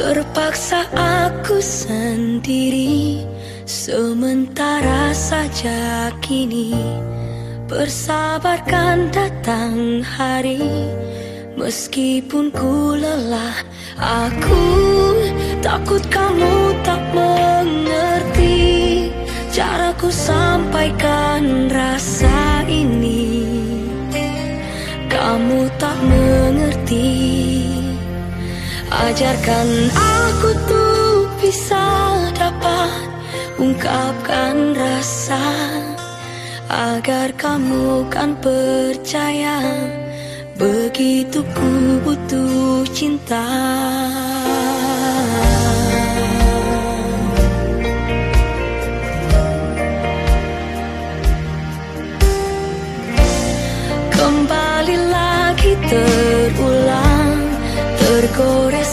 Terpaksa aku sendiri Sementara saja kini. Bersabarkan datang hari Meskipun ku lelah Aku takut kamu tak mengerti Caraku sampaikan rasa ini. Kamu tak mengerti Ajarkan aku tuh bisa dapat Ungkapkan rasa Agar kamu kan percaya. Begitu ku butuh cinta. Kembali lagi terulang Tergores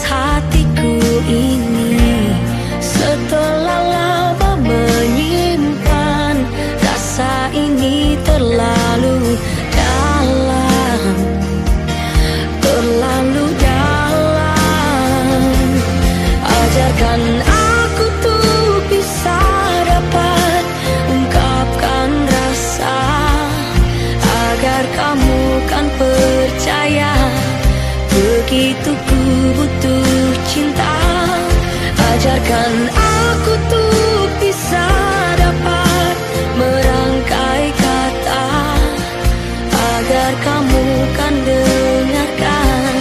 kamu kan dengarkan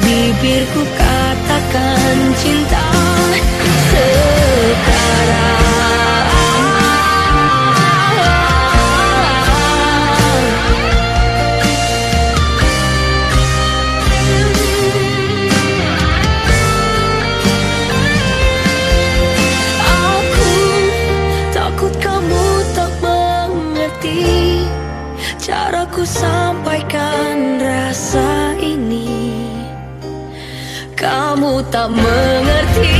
Bibirku katakan cinta sekarang. tak mengerti.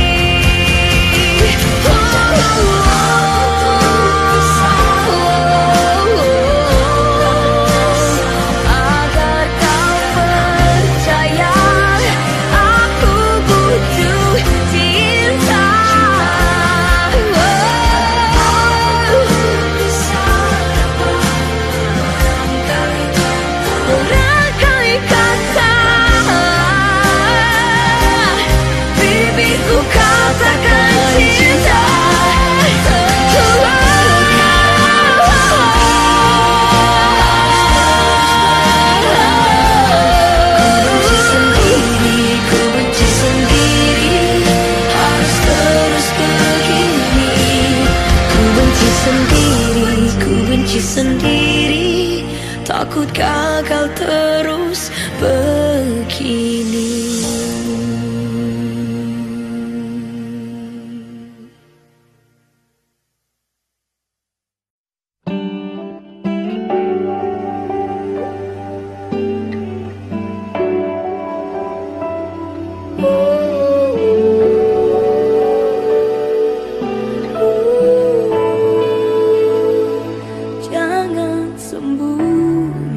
jangan sembuh.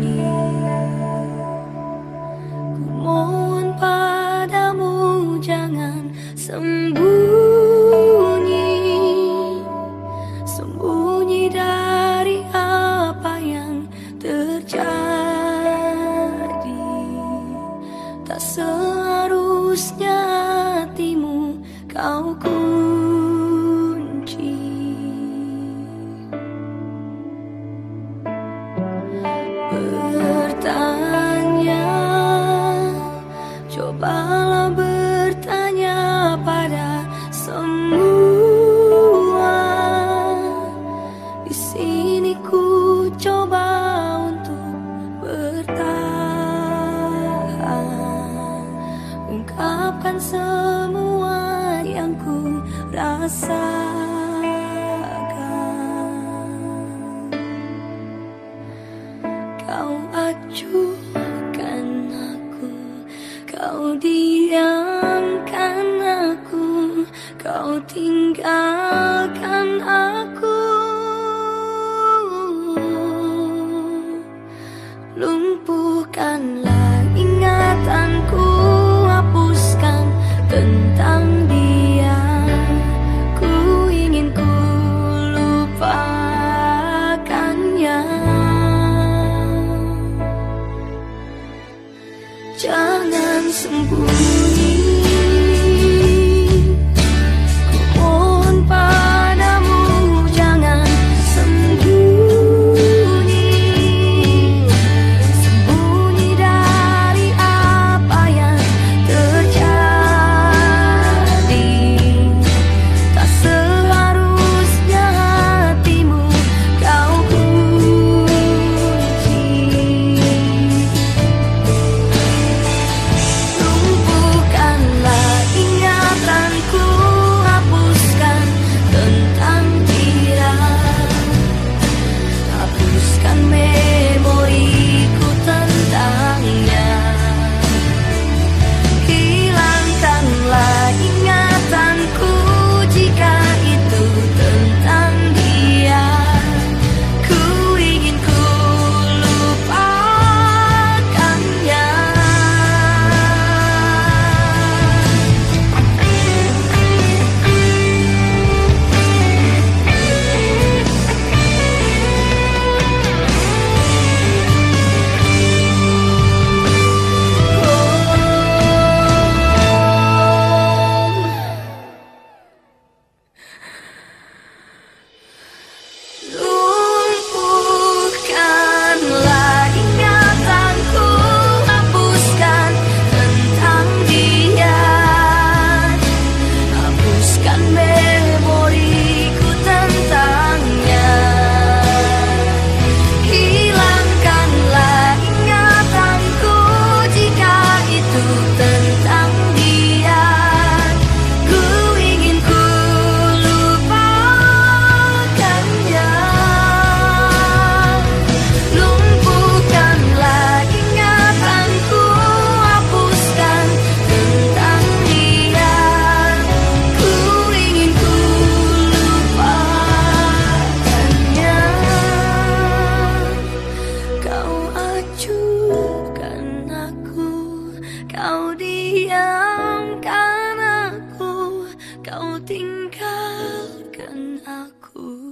kau tinggalkan aku.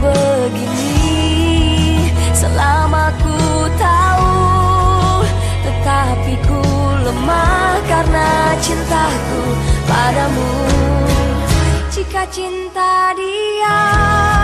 begini. Selama ku tahu Tetapi ku lemah karena cintaku padamu. Jika cinta diam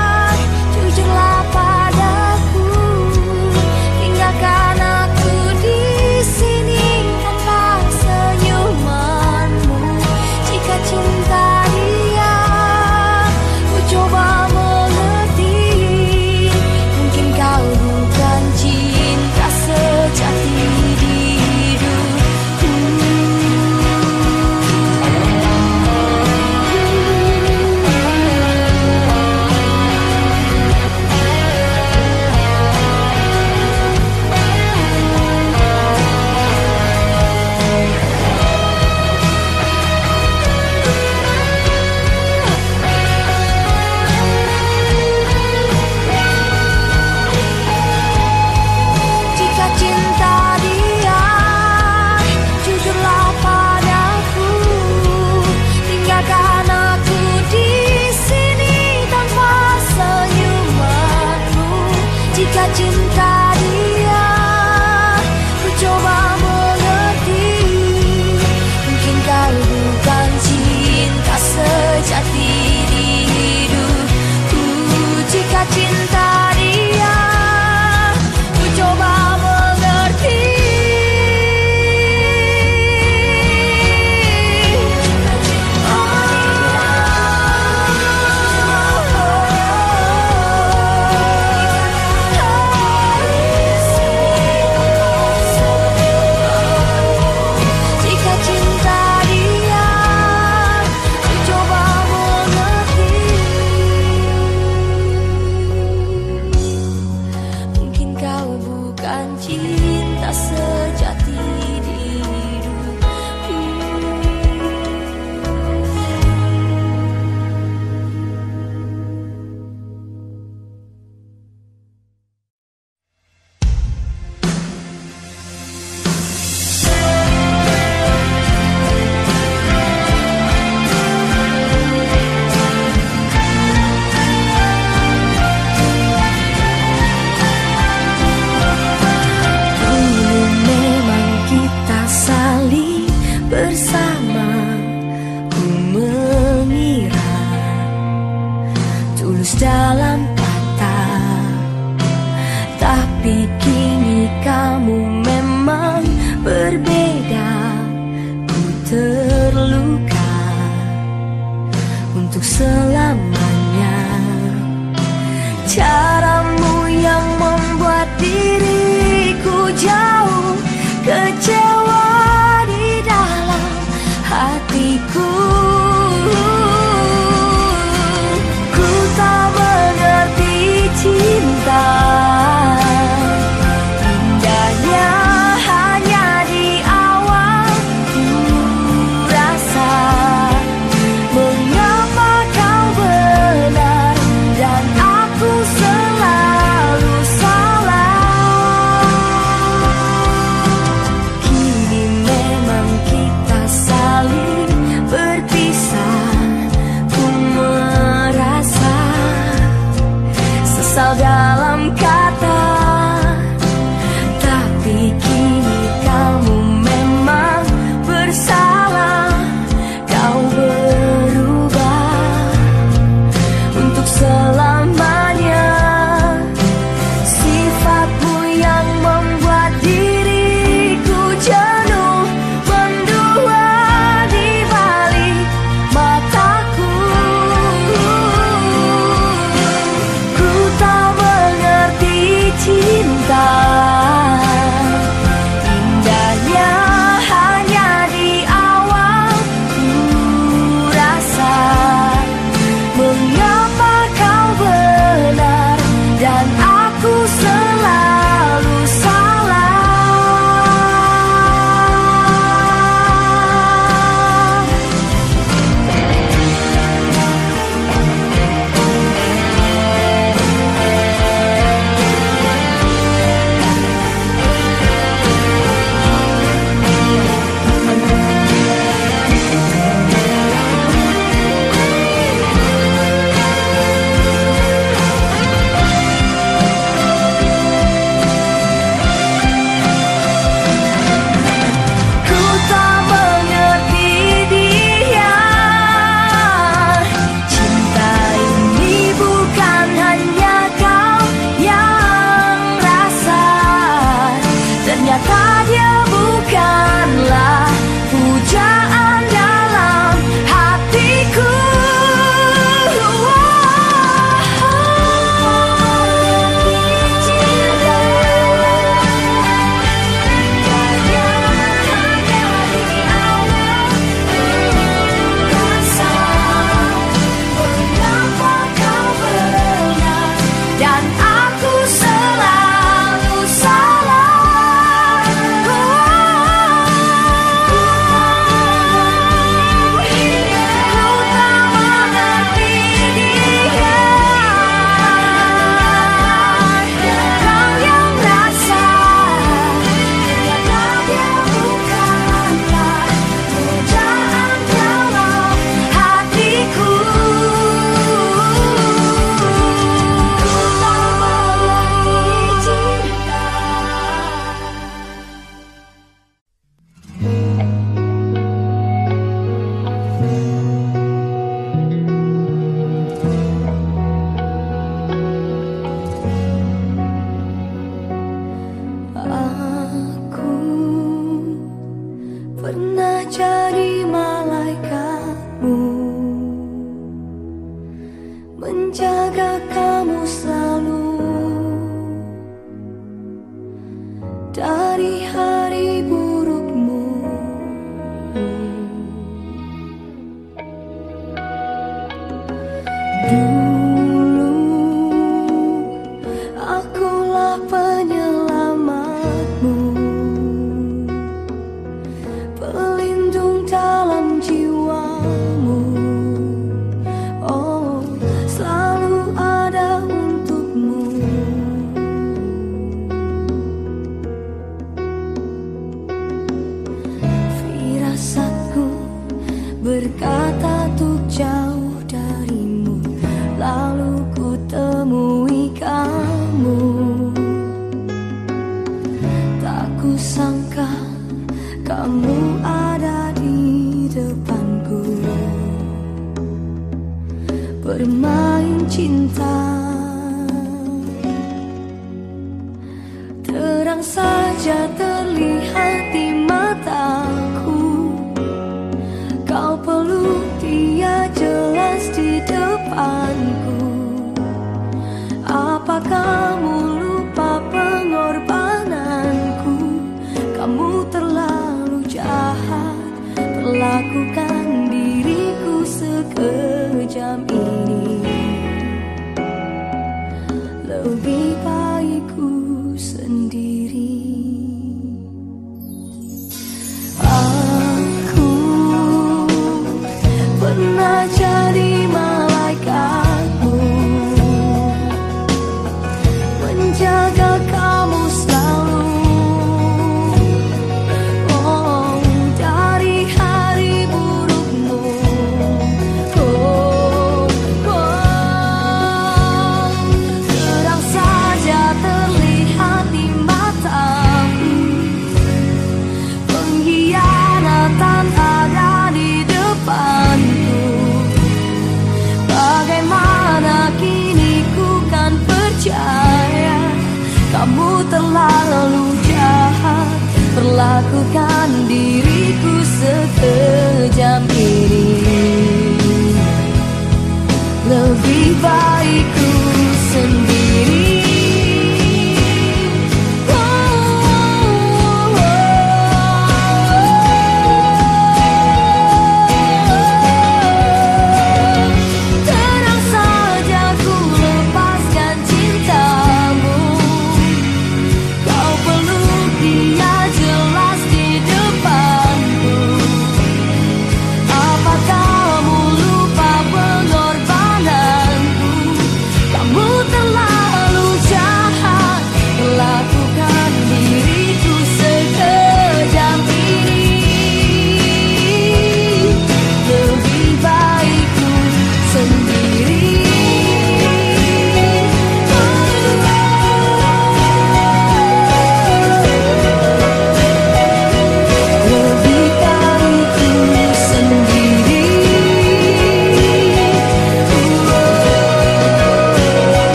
saja terlihat di mataku. Kau perlu dia jelas di depanku. Apa kamu lupa pengorbananku? Kamu terlalu jahat Perlakukan diriku sekejam ini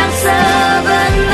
yang sebenarnya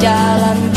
kini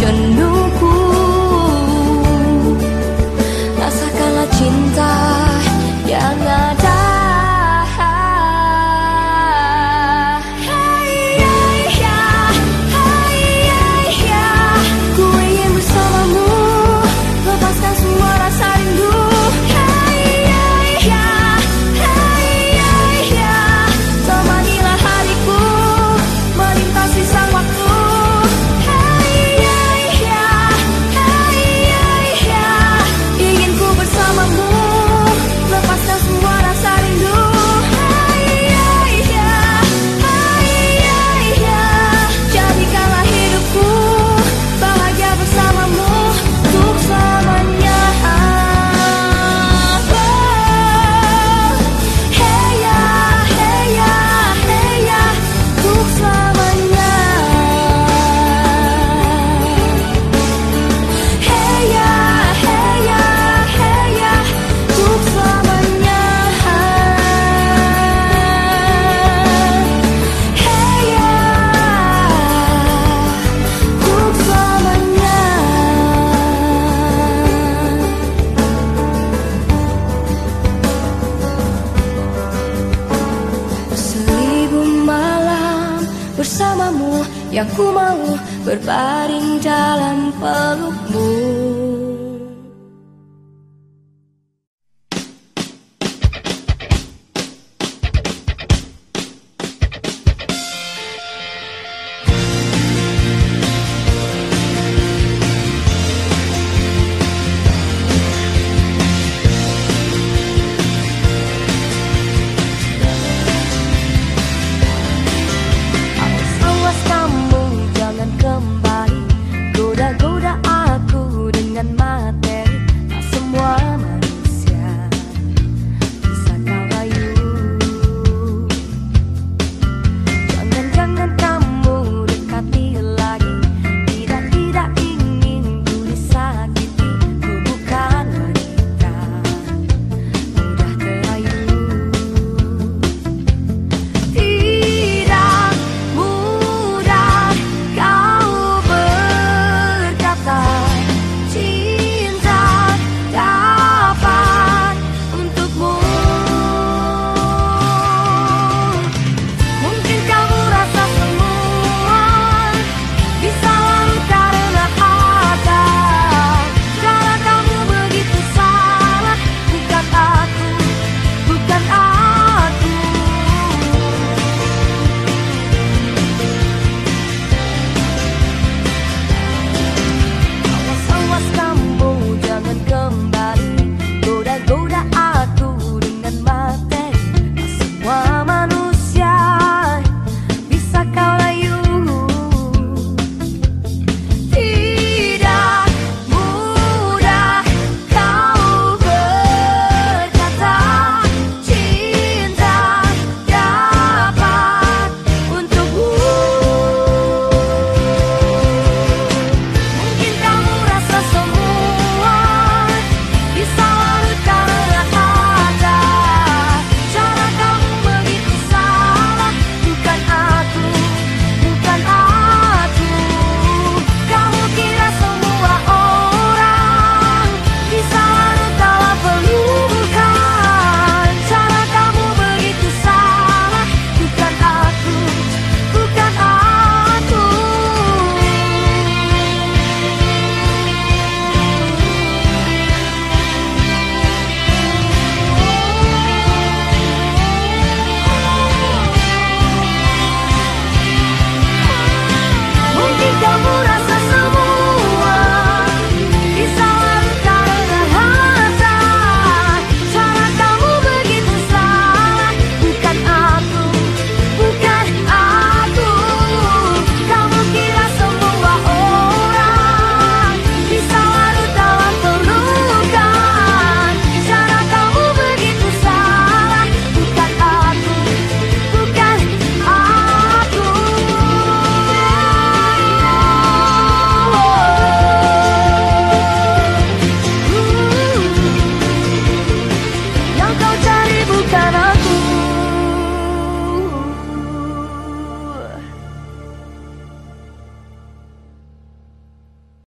Awas-awas kamu jangan kembali Goda-goda